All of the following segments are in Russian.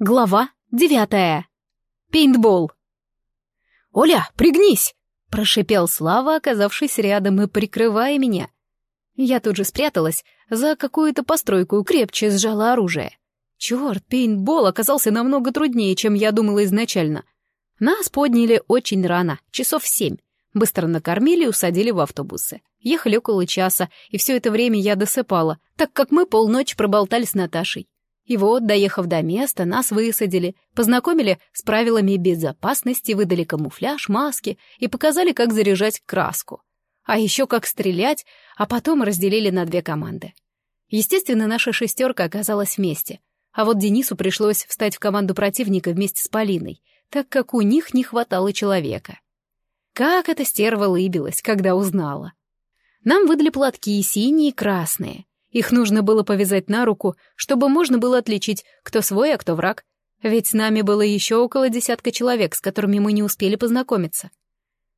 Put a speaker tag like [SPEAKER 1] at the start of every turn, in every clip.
[SPEAKER 1] Глава девятая. Пейнтбол. «Оля, пригнись!» — прошипел Слава, оказавшись рядом и прикрывая меня. Я тут же спряталась за какую-то постройку и крепче сжала оружие. Черт, пейнтбол оказался намного труднее, чем я думала изначально. Нас подняли очень рано, часов семь. Быстро накормили и усадили в автобусы. Ехали около часа, и все это время я досыпала, так как мы полночи проболтали с Наташей. И вот, доехав до места, нас высадили, познакомили с правилами безопасности, выдали камуфляж, маски и показали, как заряжать краску. А еще как стрелять, а потом разделили на две команды. Естественно, наша шестерка оказалась вместе. А вот Денису пришлось встать в команду противника вместе с Полиной, так как у них не хватало человека. Как эта стерва лыбилась, когда узнала. Нам выдали платки синие и красные — их нужно было повязать на руку, чтобы можно было отличить, кто свой, а кто враг. Ведь с нами было еще около десятка человек, с которыми мы не успели познакомиться.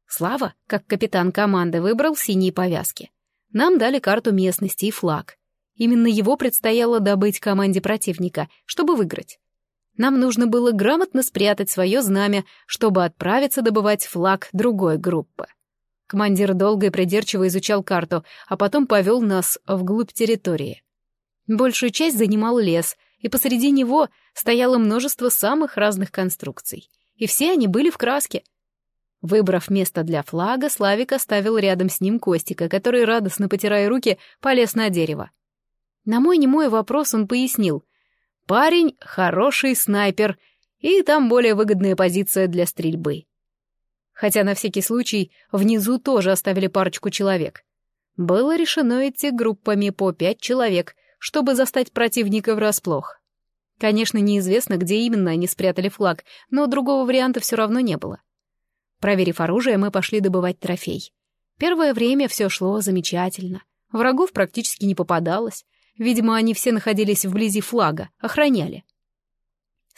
[SPEAKER 1] Слава, как капитан команды, выбрал синие повязки. Нам дали карту местности и флаг. Именно его предстояло добыть команде противника, чтобы выиграть. Нам нужно было грамотно спрятать свое знамя, чтобы отправиться добывать флаг другой группы. Командир долго и придирчиво изучал карту, а потом повел нас вглубь территории. Большую часть занимал лес, и посреди него стояло множество самых разных конструкций. И все они были в краске. Выбрав место для флага, Славик оставил рядом с ним Костика, который, радостно потирая руки, полез на дерево. На мой немой вопрос он пояснил. «Парень — хороший снайпер, и там более выгодная позиция для стрельбы хотя на всякий случай внизу тоже оставили парочку человек. Было решено идти группами по пять человек, чтобы застать противника врасплох. Конечно, неизвестно, где именно они спрятали флаг, но другого варианта все равно не было. Проверив оружие, мы пошли добывать трофей. Первое время все шло замечательно. Врагов практически не попадалось. Видимо, они все находились вблизи флага, охраняли.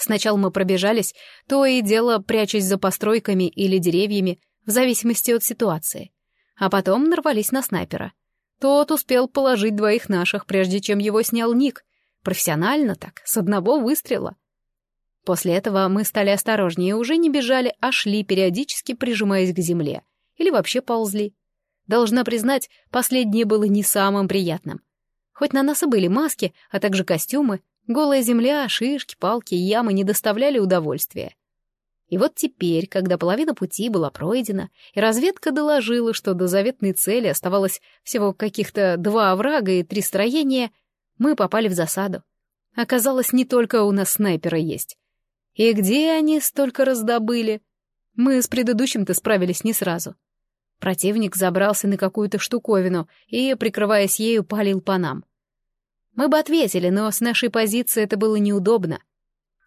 [SPEAKER 1] Сначала мы пробежались, то и дело прячась за постройками или деревьями, в зависимости от ситуации. А потом нарвались на снайпера. Тот успел положить двоих наших, прежде чем его снял Ник. Профессионально так, с одного выстрела. После этого мы стали осторожнее уже не бежали, а шли, периодически прижимаясь к земле. Или вообще ползли. Должна признать, последнее было не самым приятным. Хоть на нас и были маски, а также костюмы, Голая земля, шишки, палки ямы не доставляли удовольствия. И вот теперь, когда половина пути была пройдена, и разведка доложила, что до заветной цели оставалось всего каких-то два оврага и три строения, мы попали в засаду. Оказалось, не только у нас снайперы есть. И где они столько раздобыли? Мы с предыдущим-то справились не сразу. Противник забрался на какую-то штуковину и, прикрываясь ею, палил по нам. Мы бы ответили, но с нашей позиции это было неудобно.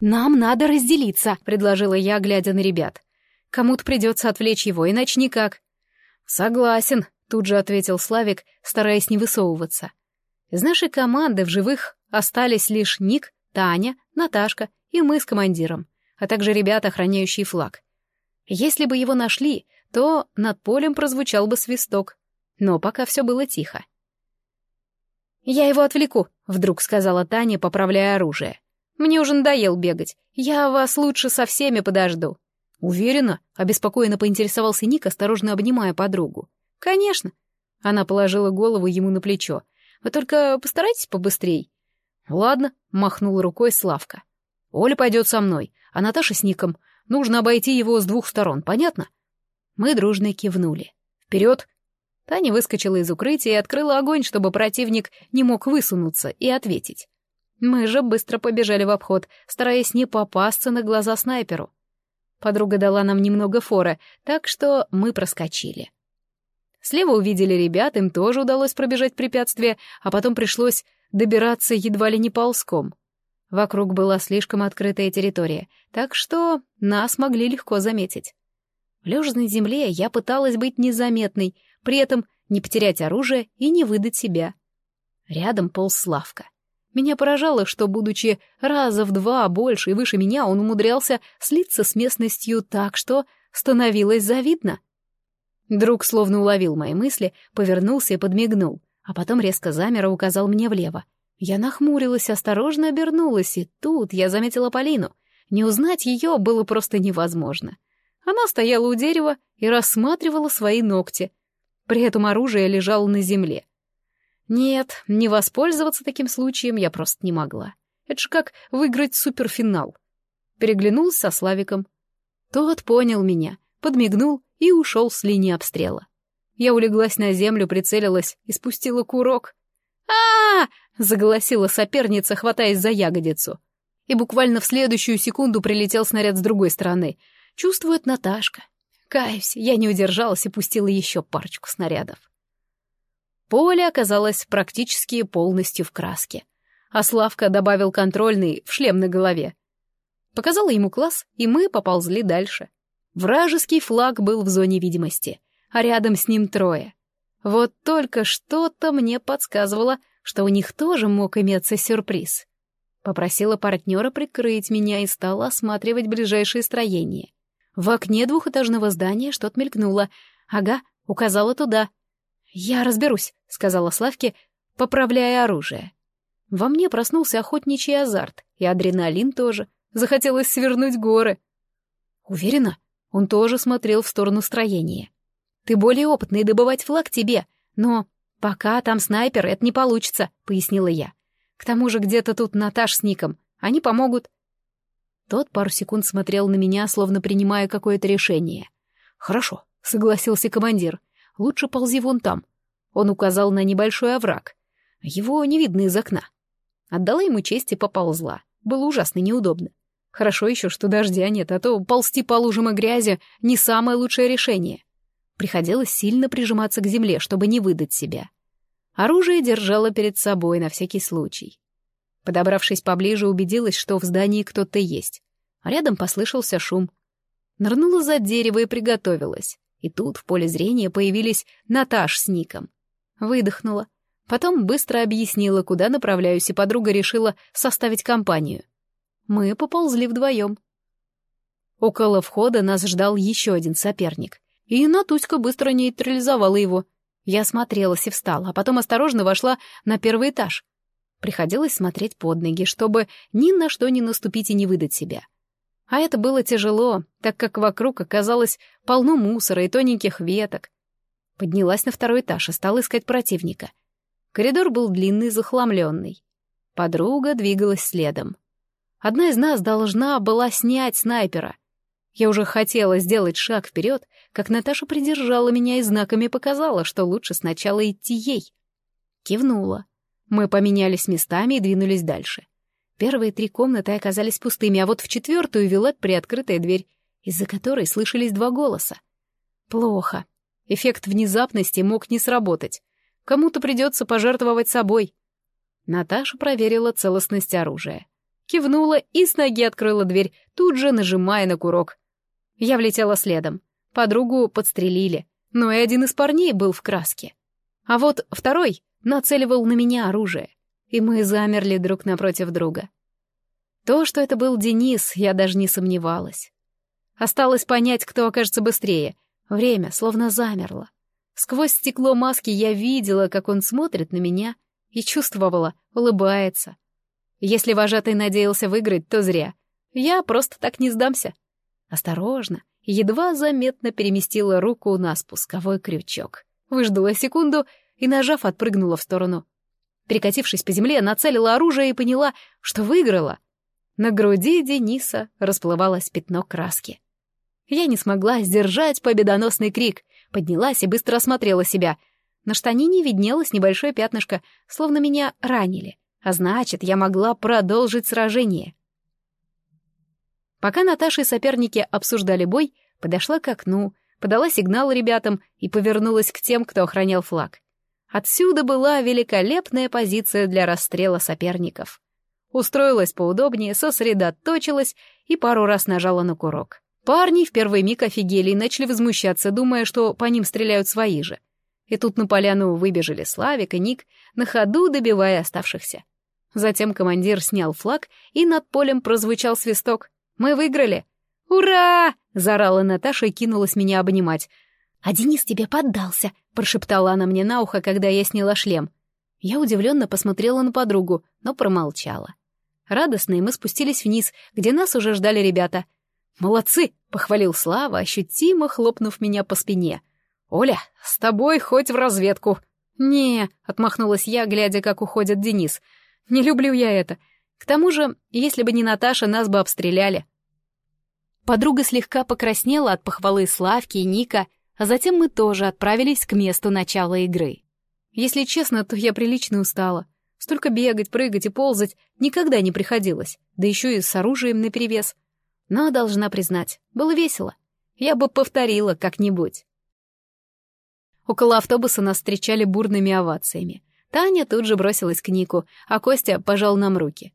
[SPEAKER 1] «Нам надо разделиться», — предложила я, глядя на ребят. «Кому-то придется отвлечь его, иначе никак». «Согласен», — тут же ответил Славик, стараясь не высовываться. Из нашей команды в живых остались лишь Ник, Таня, Наташка и мы с командиром, а также ребята, охраняющие флаг. Если бы его нашли, то над полем прозвучал бы свисток. Но пока все было тихо. «Я его отвлеку», — вдруг сказала Таня, поправляя оружие. «Мне уже надоел бегать. Я вас лучше со всеми подожду». «Уверена?» — обеспокоенно поинтересовался Ник, осторожно обнимая подругу. «Конечно». Она положила голову ему на плечо. «Вы только постарайтесь побыстрей». «Ладно», — махнул рукой Славка. «Оля пойдет со мной, а Наташа с Ником. Нужно обойти его с двух сторон, понятно?» Мы дружно кивнули. «Вперед!» Таня выскочила из укрытия и открыла огонь, чтобы противник не мог высунуться и ответить. Мы же быстро побежали в обход, стараясь не попасться на глаза снайперу. Подруга дала нам немного фора, так что мы проскочили. Слева увидели ребят, им тоже удалось пробежать препятствие, а потом пришлось добираться едва ли не ползком. Вокруг была слишком открытая территория, так что нас могли легко заметить. Лежа на земле, я пыталась быть незаметной, при этом не потерять оружие и не выдать себя. Рядом полз Славка. Меня поражало, что, будучи раза в два больше и выше меня, он умудрялся слиться с местностью так, что становилось завидно. Друг словно уловил мои мысли, повернулся и подмигнул, а потом резко замер и указал мне влево. Я нахмурилась, осторожно обернулась, и тут я заметила Полину. Не узнать ее было просто невозможно. Она стояла у дерева и рассматривала свои ногти. При этом оружие лежало на земле. Нет, не воспользоваться таким случаем я просто не могла. Это же как выиграть суперфинал. Переглянулся со Славиком. Тот понял меня, подмигнул и ушел с линии обстрела. Я улеглась на землю, прицелилась и спустила курок. а, заголосила соперница, хватаясь за ягодицу. И буквально в следующую секунду прилетел снаряд с другой стороны. Чувствует Наташка. Каюсь, я не удержалась и пустила еще парочку снарядов. Поле оказалось практически полностью в краске. А Славка добавил контрольный в шлем на голове. Показала ему класс, и мы поползли дальше. Вражеский флаг был в зоне видимости, а рядом с ним трое. Вот только что-то мне подсказывало, что у них тоже мог иметься сюрприз. Попросила партнера прикрыть меня и стала осматривать ближайшие строения. В окне двухэтажного здания что-то мелькнуло. Ага, указала туда. «Я разберусь», — сказала Славке, поправляя оружие. Во мне проснулся охотничий азарт, и адреналин тоже. Захотелось свернуть горы. Уверена, он тоже смотрел в сторону строения. «Ты более опытный, добывать флаг тебе, но пока там снайпер, это не получится», — пояснила я. «К тому же где-то тут Наташ с Ником. Они помогут». Тот пару секунд смотрел на меня, словно принимая какое-то решение. «Хорошо», — согласился командир. «Лучше ползи вон там». Он указал на небольшой овраг. Его не видно из окна. Отдала ему честь и поползла. Было ужасно неудобно. Хорошо еще, что дождя нет, а то ползти по лужам и грязи — не самое лучшее решение. Приходилось сильно прижиматься к земле, чтобы не выдать себя. Оружие держала перед собой на всякий случай. Подобравшись поближе, убедилась, что в здании кто-то есть. А рядом послышался шум. Нырнула за дерево и приготовилась. И тут в поле зрения появились Наташ с Ником. Выдохнула. Потом быстро объяснила, куда направляюсь, и подруга решила составить компанию. Мы поползли вдвоем. Около входа нас ждал еще один соперник. И Натуська быстро нейтрализовала его. Я смотрелась и встала, а потом осторожно вошла на первый этаж. Приходилось смотреть под ноги, чтобы ни на что не наступить и не выдать себя. А это было тяжело, так как вокруг оказалось полно мусора и тоненьких веток. Поднялась на второй этаж и стала искать противника. Коридор был длинный и захламленный. Подруга двигалась следом. Одна из нас должна была снять снайпера. Я уже хотела сделать шаг вперед, как Наташа придержала меня и знаками показала, что лучше сначала идти ей. Кивнула. Мы поменялись местами и двинулись дальше. Первые три комнаты оказались пустыми, а вот в четвертую вела приоткрытая дверь, из-за которой слышались два голоса. Плохо. Эффект внезапности мог не сработать. Кому-то придется пожертвовать собой. Наташа проверила целостность оружия. Кивнула и с ноги открыла дверь, тут же нажимая на курок. Я влетела следом. Подругу подстрелили, но и один из парней был в краске. А вот второй нацеливал на меня оружие, и мы замерли друг напротив друга. То, что это был Денис, я даже не сомневалась. Осталось понять, кто окажется быстрее. Время словно замерло. Сквозь стекло маски я видела, как он смотрит на меня, и чувствовала, улыбается. Если вожатый надеялся выиграть, то зря. Я просто так не сдамся. Осторожно, едва заметно переместила руку на спусковой крючок. Выждала секунду и, нажав, отпрыгнула в сторону. Перекатившись по земле, нацелила оружие и поняла, что выиграла. На груди Дениса расплывалось пятно краски. Я не смогла сдержать победоносный крик, поднялась и быстро осмотрела себя. На штанине виднелось небольшое пятнышко, словно меня ранили, а значит, я могла продолжить сражение. Пока Наташа и соперники обсуждали бой, подошла к окну, подала сигнал ребятам и повернулась к тем, кто охранял флаг. Отсюда была великолепная позиция для расстрела соперников. Устроилась поудобнее, сосредоточилась и пару раз нажала на курок. Парни в первый миг офигели и начали возмущаться, думая, что по ним стреляют свои же. И тут на поляну выбежали Славик и Ник, на ходу добивая оставшихся. Затем командир снял флаг, и над полем прозвучал свисток. «Мы выиграли!» «Ура!» — заорала Наташа и кинулась меня обнимать. «А Денис тебе поддался!» — прошептала она мне на ухо, когда я сняла шлем. Я удивленно посмотрела на подругу, но промолчала. Радостные мы спустились вниз, где нас уже ждали ребята. «Молодцы!» — похвалил Слава, ощутимо хлопнув меня по спине. «Оля, с тобой хоть в разведку!» «Не», — отмахнулась я, глядя, как уходит Денис. «Не люблю я это. К тому же, если бы не Наташа, нас бы обстреляли». Подруга слегка покраснела от похвалы Славки и Ника, а затем мы тоже отправились к месту начала игры. Если честно, то я прилично устала. Столько бегать, прыгать и ползать никогда не приходилось, да еще и с оружием наперевес. Но, должна признать, было весело. Я бы повторила как-нибудь. Около автобуса нас встречали бурными овациями. Таня тут же бросилась к Нику, а Костя пожал нам руки.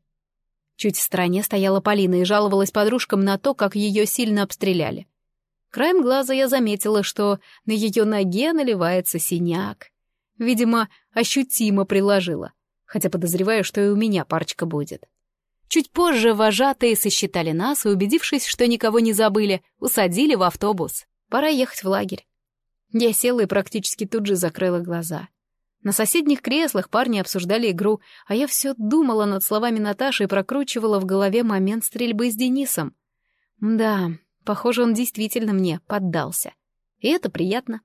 [SPEAKER 1] Чуть в стороне стояла Полина и жаловалась подружкам на то, как ее сильно обстреляли. Краем глаза я заметила, что на ее ноге наливается синяк. Видимо, ощутимо приложила, хотя подозреваю, что и у меня парочка будет. Чуть позже вожатые сосчитали нас и, убедившись, что никого не забыли, усадили в автобус. Пора ехать в лагерь. Я села и практически тут же закрыла глаза. На соседних креслах парни обсуждали игру, а я все думала над словами Наташи и прокручивала в голове момент стрельбы с Денисом. Да, похоже, он действительно мне поддался. И это приятно.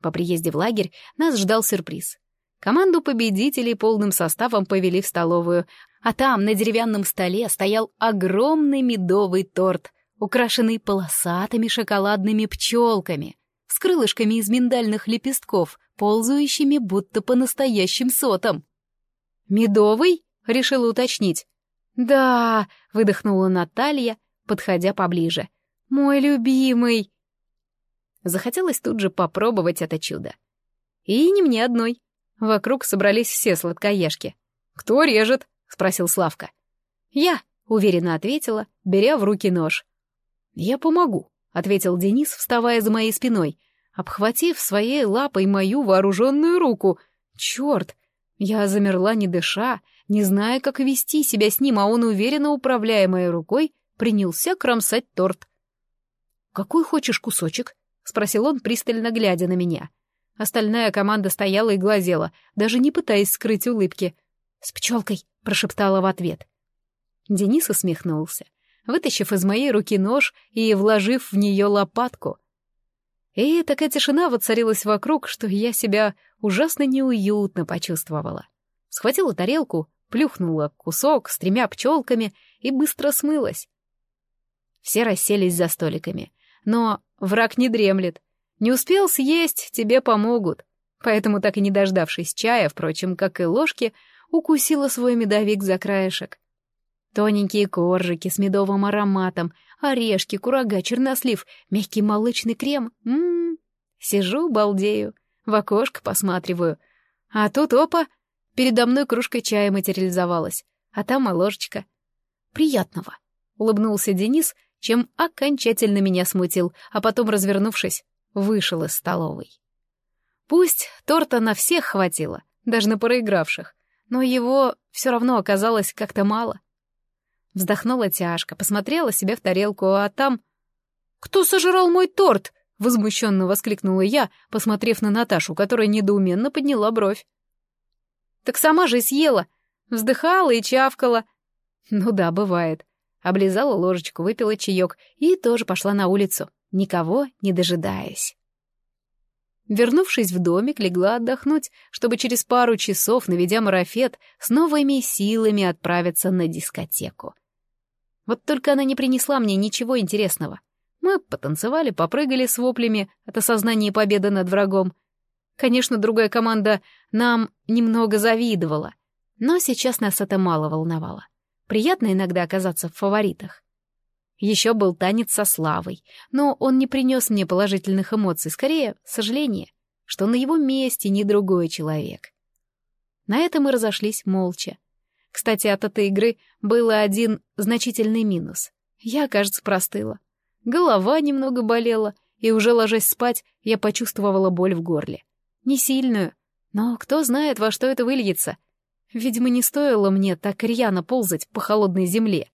[SPEAKER 1] По приезде в лагерь нас ждал сюрприз. Команду победителей полным составом повели в столовую, а там на деревянном столе стоял огромный медовый торт, украшенный полосатыми шоколадными пчелками с крылышками из миндальных лепестков, ползающими будто по настоящим сотам. «Медовый?» — решила уточнить. «Да», — выдохнула Наталья, подходя поближе. «Мой любимый!» Захотелось тут же попробовать это чудо. И не мне одной. Вокруг собрались все сладкоежки. «Кто режет?» — спросил Славка. «Я», — уверенно ответила, беря в руки нож. «Я помогу», — ответил Денис, вставая за моей спиной обхватив своей лапой мою вооруженную руку. Черт! Я замерла, не дыша, не зная, как вести себя с ним, а он, уверенно управляя моей рукой, принялся кромсать торт. «Какой хочешь кусочек?» — спросил он, пристально глядя на меня. Остальная команда стояла и глазела, даже не пытаясь скрыть улыбки. «С пчелкой!» — прошептала в ответ. Денис усмехнулся, вытащив из моей руки нож и вложив в нее лопатку — и такая тишина воцарилась вокруг, что я себя ужасно неуютно почувствовала. Схватила тарелку, плюхнула кусок с тремя пчелками и быстро смылась. Все расселись за столиками. Но враг не дремлет. Не успел съесть, тебе помогут. Поэтому, так и не дождавшись чая, впрочем, как и ложки, укусила свой медовик за краешек. Тоненькие коржики с медовым ароматом, орешки, курага, чернослив, мягкий молочный крем. Ммм, сижу, балдею, в окошко посматриваю. А тут, опа, передо мной кружка чая материализовалась, а там и ложечка. Приятного, улыбнулся Денис, чем окончательно меня смутил, а потом, развернувшись, вышел из столовой. Пусть торта на всех хватило, даже на проигравших, но его все равно оказалось как-то мало. Вздохнула тяжко, посмотрела себе в тарелку, а там... «Кто сожрал мой торт?» — возмущенно воскликнула я, посмотрев на Наташу, которая недоуменно подняла бровь. «Так сама же съела!» Вздыхала и чавкала. Ну да, бывает. Облизала ложечку, выпила чаек и тоже пошла на улицу, никого не дожидаясь. Вернувшись в домик, легла отдохнуть, чтобы через пару часов, наведя марафет, с новыми силами отправиться на дискотеку. Вот только она не принесла мне ничего интересного. Мы потанцевали, попрыгали с воплями от осознания победы над врагом. Конечно, другая команда нам немного завидовала, но сейчас нас это мало волновало. Приятно иногда оказаться в фаворитах. Еще был танец со Славой, но он не принес мне положительных эмоций, скорее, сожаление, что на его месте не другой человек. На этом мы разошлись молча. Кстати, от этой игры был один значительный минус. Я, кажется, простыла. Голова немного болела, и уже ложась спать, я почувствовала боль в горле. Не сильную, но кто знает, во что это выльется. Видимо, не стоило мне так рьяно ползать по холодной земле.